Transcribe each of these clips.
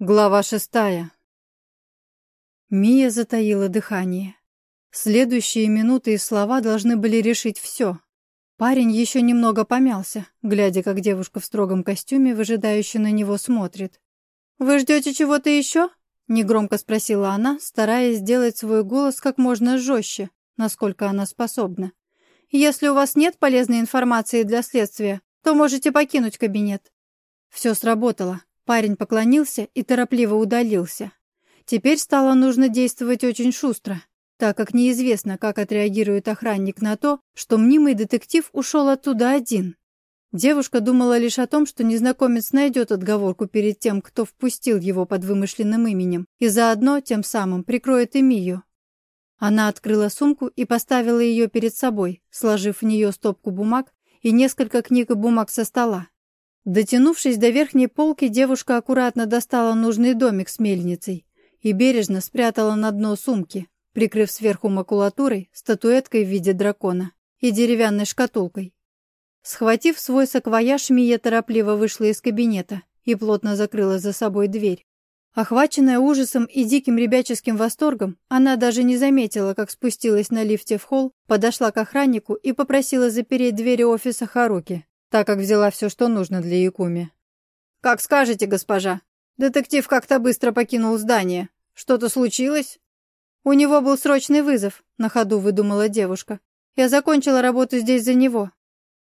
Глава шестая. Мия затаила дыхание. Следующие минуты и слова должны были решить все. Парень еще немного помялся, глядя, как девушка в строгом костюме, выжидающе на него, смотрит. «Вы ждете чего-то еще?» — негромко спросила она, стараясь сделать свой голос как можно жестче, насколько она способна. «Если у вас нет полезной информации для следствия, то можете покинуть кабинет». Все сработало. Парень поклонился и торопливо удалился. Теперь стало нужно действовать очень шустро, так как неизвестно, как отреагирует охранник на то, что мнимый детектив ушел оттуда один. Девушка думала лишь о том, что незнакомец найдет отговорку перед тем, кто впустил его под вымышленным именем, и заодно тем самым прикроет Эмию. Она открыла сумку и поставила ее перед собой, сложив в нее стопку бумаг и несколько книг и бумаг со стола. Дотянувшись до верхней полки, девушка аккуратно достала нужный домик с мельницей и бережно спрятала на дно сумки, прикрыв сверху макулатурой, статуэткой в виде дракона и деревянной шкатулкой. Схватив свой саквояж, Мия торопливо вышла из кабинета и плотно закрыла за собой дверь. Охваченная ужасом и диким ребяческим восторгом, она даже не заметила, как спустилась на лифте в холл, подошла к охраннику и попросила запереть двери офиса Харуки так как взяла все, что нужно для Якуми. «Как скажете, госпожа. Детектив как-то быстро покинул здание. Что-то случилось?» «У него был срочный вызов», — на ходу выдумала девушка. «Я закончила работу здесь за него».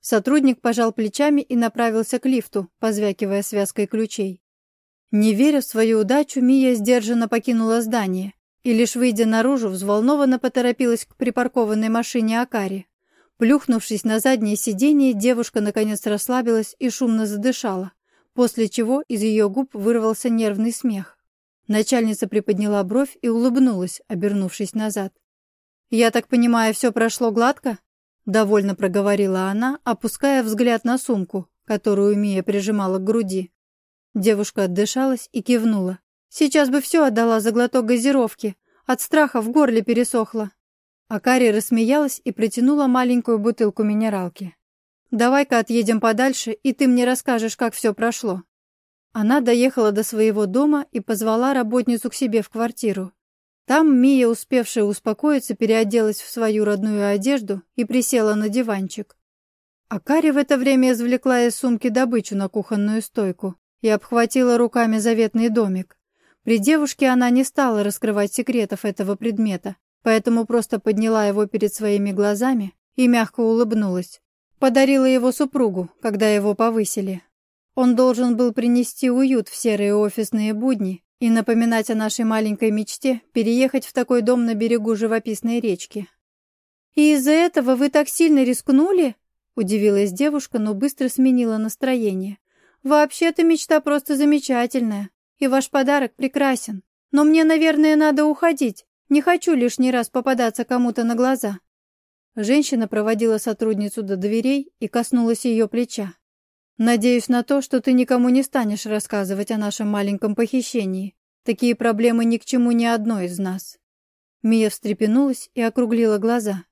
Сотрудник пожал плечами и направился к лифту, позвякивая связкой ключей. Не веря в свою удачу, Мия сдержанно покинула здание и, лишь выйдя наружу, взволнованно поторопилась к припаркованной машине Акари. Плюхнувшись на заднее сиденье, девушка наконец расслабилась и шумно задышала, после чего из ее губ вырвался нервный смех. Начальница приподняла бровь и улыбнулась, обернувшись назад. «Я так понимаю, все прошло гладко?» — довольно проговорила она, опуская взгляд на сумку, которую Мия прижимала к груди. Девушка отдышалась и кивнула. «Сейчас бы все отдала за глоток газировки. От страха в горле пересохло». Акари рассмеялась и протянула маленькую бутылку минералки. «Давай-ка отъедем подальше, и ты мне расскажешь, как все прошло». Она доехала до своего дома и позвала работницу к себе в квартиру. Там Мия, успевшая успокоиться, переоделась в свою родную одежду и присела на диванчик. Акари в это время извлекла из сумки добычу на кухонную стойку и обхватила руками заветный домик. При девушке она не стала раскрывать секретов этого предмета, поэтому просто подняла его перед своими глазами и мягко улыбнулась. Подарила его супругу, когда его повысили. Он должен был принести уют в серые офисные будни и напоминать о нашей маленькой мечте переехать в такой дом на берегу живописной речки. «И из-за этого вы так сильно рискнули?» — удивилась девушка, но быстро сменила настроение. «Вообще-то мечта просто замечательная, и ваш подарок прекрасен. Но мне, наверное, надо уходить. Не хочу лишний раз попадаться кому-то на глаза». Женщина проводила сотрудницу до дверей и коснулась ее плеча. «Надеюсь на то, что ты никому не станешь рассказывать о нашем маленьком похищении. Такие проблемы ни к чему ни одной из нас». Мия встрепенулась и округлила глаза.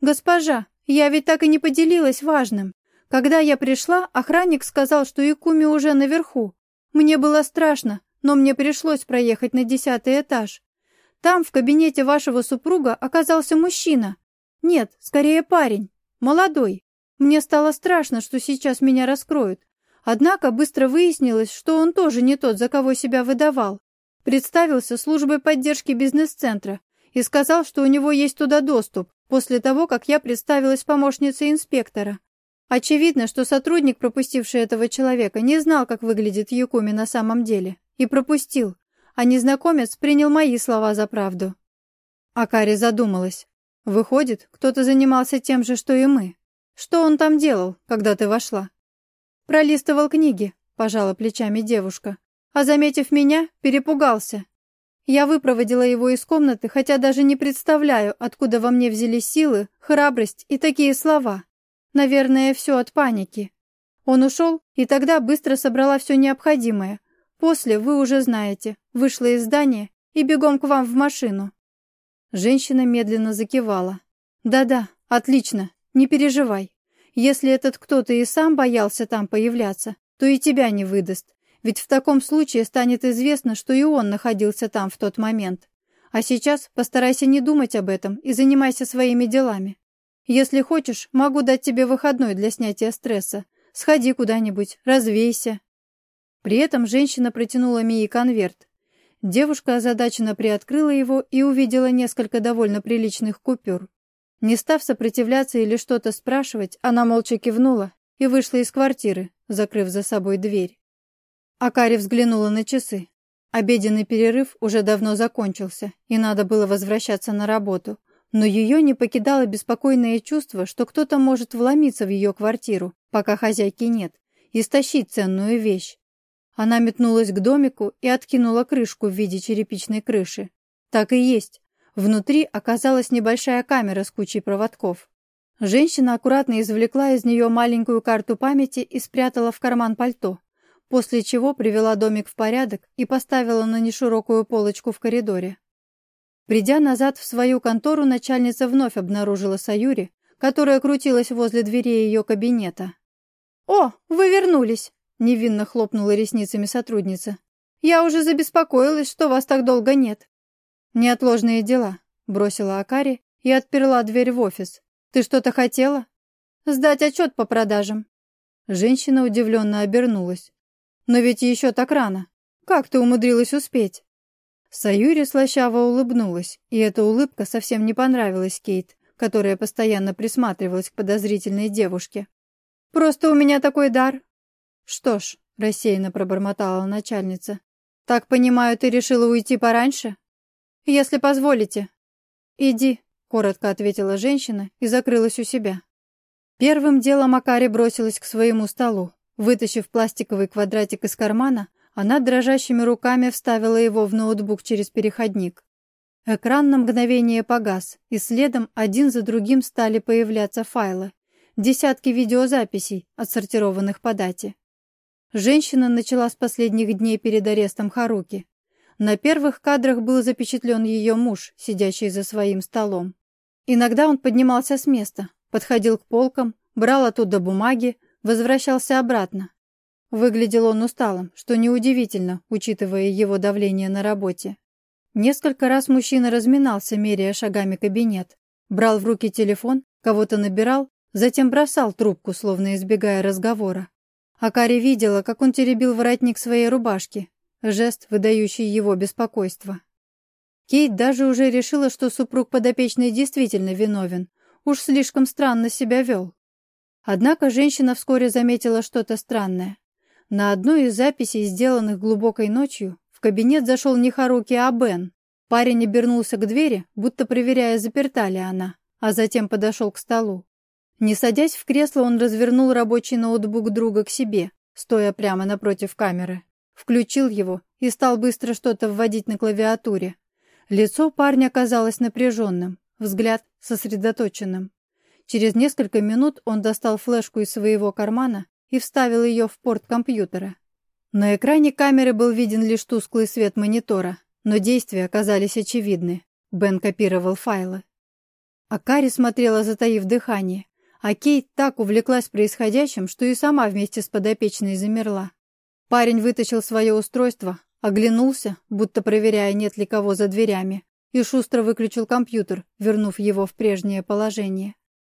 «Госпожа, я ведь так и не поделилась важным. Когда я пришла, охранник сказал, что Икуми уже наверху. Мне было страшно, но мне пришлось проехать на десятый этаж. Там, в кабинете вашего супруга, оказался мужчина. Нет, скорее парень. Молодой. Мне стало страшно, что сейчас меня раскроют. Однако быстро выяснилось, что он тоже не тот, за кого себя выдавал. Представился службой поддержки бизнес-центра и сказал, что у него есть туда доступ, после того, как я представилась помощницей инспектора. Очевидно, что сотрудник, пропустивший этого человека, не знал, как выглядит Юкуми на самом деле, и пропустил а незнакомец принял мои слова за правду. Акари задумалась. Выходит, кто-то занимался тем же, что и мы. Что он там делал, когда ты вошла? Пролистывал книги, пожала плечами девушка, а, заметив меня, перепугался. Я выпроводила его из комнаты, хотя даже не представляю, откуда во мне взялись силы, храбрость и такие слова. Наверное, все от паники. Он ушел, и тогда быстро собрала все необходимое, После, вы уже знаете, вышла из здания и бегом к вам в машину». Женщина медленно закивала. «Да-да, отлично, не переживай. Если этот кто-то и сам боялся там появляться, то и тебя не выдаст. Ведь в таком случае станет известно, что и он находился там в тот момент. А сейчас постарайся не думать об этом и занимайся своими делами. Если хочешь, могу дать тебе выходной для снятия стресса. Сходи куда-нибудь, развейся». При этом женщина протянула Мии конверт. Девушка озадаченно приоткрыла его и увидела несколько довольно приличных купюр. Не став сопротивляться или что-то спрашивать, она молча кивнула и вышла из квартиры, закрыв за собой дверь. Акари взглянула на часы. Обеденный перерыв уже давно закончился, и надо было возвращаться на работу. Но ее не покидало беспокойное чувство, что кто-то может вломиться в ее квартиру, пока хозяйки нет, и стащить ценную вещь. Она метнулась к домику и откинула крышку в виде черепичной крыши. Так и есть. Внутри оказалась небольшая камера с кучей проводков. Женщина аккуратно извлекла из нее маленькую карту памяти и спрятала в карман пальто после чего привела домик в порядок и поставила на неширокую полочку в коридоре. Придя назад в свою контору, начальница вновь обнаружила Саюри, которая крутилась возле дверей ее кабинета. «О, вы вернулись!» — невинно хлопнула ресницами сотрудница. «Я уже забеспокоилась, что вас так долго нет». «Неотложные дела», — бросила Акари и отперла дверь в офис. «Ты что-то хотела?» «Сдать отчет по продажам». Женщина удивленно обернулась. Но ведь еще так рано. Как ты умудрилась успеть?» Саюри слащаво улыбнулась, и эта улыбка совсем не понравилась Кейт, которая постоянно присматривалась к подозрительной девушке. «Просто у меня такой дар». «Что ж», — рассеянно пробормотала начальница, «так понимаю, ты решила уйти пораньше?» «Если позволите». «Иди», — коротко ответила женщина и закрылась у себя. Первым делом Акари бросилась к своему столу. Вытащив пластиковый квадратик из кармана, она дрожащими руками вставила его в ноутбук через переходник. Экран на мгновение погас, и следом один за другим стали появляться файлы. Десятки видеозаписей, отсортированных по дате. Женщина начала с последних дней перед арестом Харуки. На первых кадрах был запечатлен ее муж, сидящий за своим столом. Иногда он поднимался с места, подходил к полкам, брал оттуда бумаги, возвращался обратно. Выглядел он усталым, что неудивительно, учитывая его давление на работе. Несколько раз мужчина разминался, меряя шагами кабинет. Брал в руки телефон, кого-то набирал, затем бросал трубку, словно избегая разговора. Акари видела, как он теребил воротник своей рубашки, жест, выдающий его беспокойство. Кейт даже уже решила, что супруг подопечный действительно виновен, уж слишком странно себя вел. Однако женщина вскоре заметила что-то странное. На одной из записей, сделанных глубокой ночью, в кабинет зашел не Харуки, а Бен. Парень обернулся к двери, будто проверяя, заперта ли она, а затем подошел к столу. Не садясь в кресло, он развернул рабочий ноутбук друга к себе, стоя прямо напротив камеры. Включил его и стал быстро что-то вводить на клавиатуре. Лицо парня казалось напряженным, взгляд сосредоточенным. Через несколько минут он достал флешку из своего кармана и вставил ее в порт компьютера. На экране камеры был виден лишь тусклый свет монитора, но действия оказались очевидны. Бен копировал файлы. Акари смотрела, затаив дыхание, а Кейт так увлеклась происходящим, что и сама вместе с подопечной замерла. Парень вытащил свое устройство, оглянулся, будто проверяя, нет ли кого за дверями, и шустро выключил компьютер, вернув его в прежнее положение.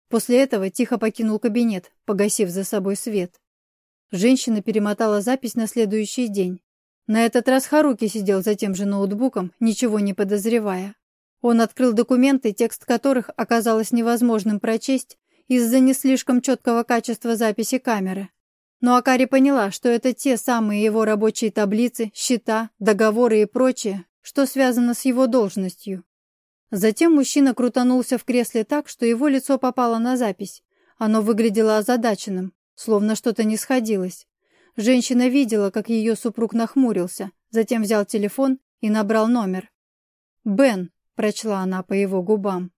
После этого тихо покинул кабинет, погасив за собой свет. Женщина перемотала запись на следующий день. На этот раз Харуки сидел за тем же ноутбуком, ничего не подозревая. Он открыл документы, текст которых оказалось невозможным прочесть из-за не слишком четкого качества записи камеры. Но Акари поняла, что это те самые его рабочие таблицы, счета, договоры и прочее, что связано с его должностью. Затем мужчина крутанулся в кресле так, что его лицо попало на запись. Оно выглядело озадаченным, словно что-то не сходилось. Женщина видела, как ее супруг нахмурился, затем взял телефон и набрал номер. «Бен», — прочла она по его губам.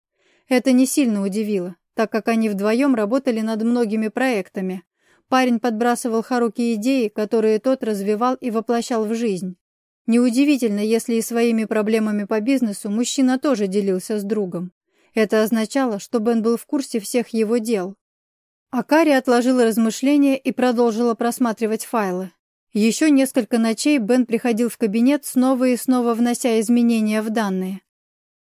Это не сильно удивило, так как они вдвоем работали над многими проектами. Парень подбрасывал Харуки идеи, которые тот развивал и воплощал в жизнь. Неудивительно, если и своими проблемами по бизнесу мужчина тоже делился с другом. Это означало, что Бен был в курсе всех его дел. Акари отложила размышления и продолжила просматривать файлы. Еще несколько ночей Бен приходил в кабинет, снова и снова внося изменения в данные.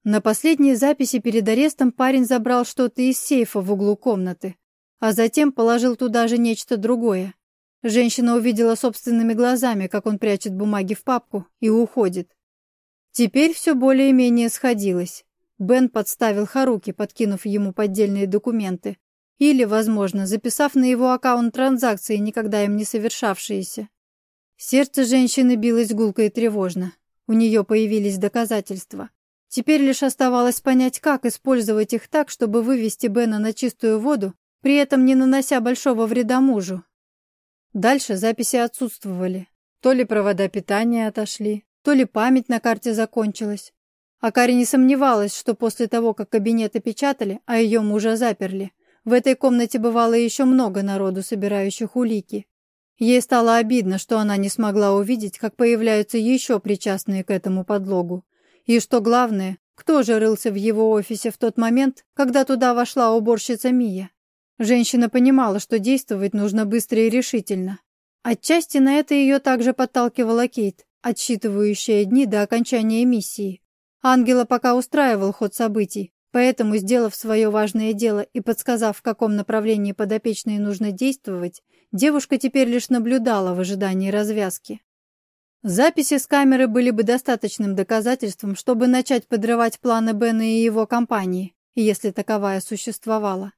На последней записи перед арестом парень забрал что-то из сейфа в углу комнаты, а затем положил туда же нечто другое. Женщина увидела собственными глазами, как он прячет бумаги в папку и уходит. Теперь все более-менее сходилось. Бен подставил Харуки, подкинув ему поддельные документы. Или, возможно, записав на его аккаунт транзакции, никогда им не совершавшиеся. Сердце женщины билось гулко и тревожно. У нее появились доказательства. Теперь лишь оставалось понять, как использовать их так, чтобы вывести Бена на чистую воду, при этом не нанося большого вреда мужу. Дальше записи отсутствовали. То ли провода питания отошли, то ли память на карте закончилась. А Кари не сомневалась, что после того, как кабинет опечатали, а ее мужа заперли, в этой комнате бывало еще много народу, собирающих улики. Ей стало обидно, что она не смогла увидеть, как появляются еще причастные к этому подлогу. И что главное, кто же рылся в его офисе в тот момент, когда туда вошла уборщица Мия? Женщина понимала, что действовать нужно быстро и решительно. Отчасти на это ее также подталкивала Кейт, отсчитывающая дни до окончания миссии. Ангела пока устраивал ход событий, поэтому, сделав свое важное дело и подсказав, в каком направлении подопечной нужно действовать, девушка теперь лишь наблюдала в ожидании развязки. Записи с камеры были бы достаточным доказательством, чтобы начать подрывать планы Бена и его компании, если таковая существовала.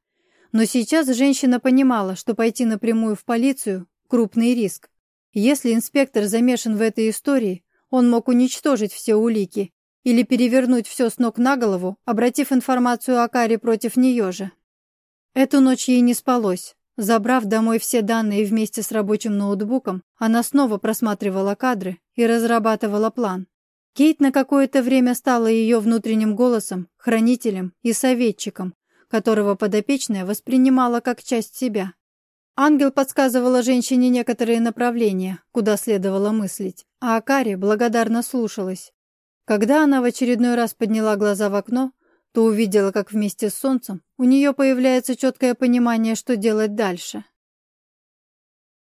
Но сейчас женщина понимала, что пойти напрямую в полицию – крупный риск. Если инспектор замешан в этой истории, он мог уничтожить все улики или перевернуть все с ног на голову, обратив информацию о Каре против нее же. Эту ночь ей не спалось. Забрав домой все данные вместе с рабочим ноутбуком, она снова просматривала кадры и разрабатывала план. Кейт на какое-то время стала ее внутренним голосом, хранителем и советчиком, которого подопечная воспринимала как часть себя. Ангел подсказывала женщине некоторые направления, куда следовало мыслить, а Акари благодарно слушалась. Когда она в очередной раз подняла глаза в окно, то увидела, как вместе с солнцем у нее появляется четкое понимание, что делать дальше.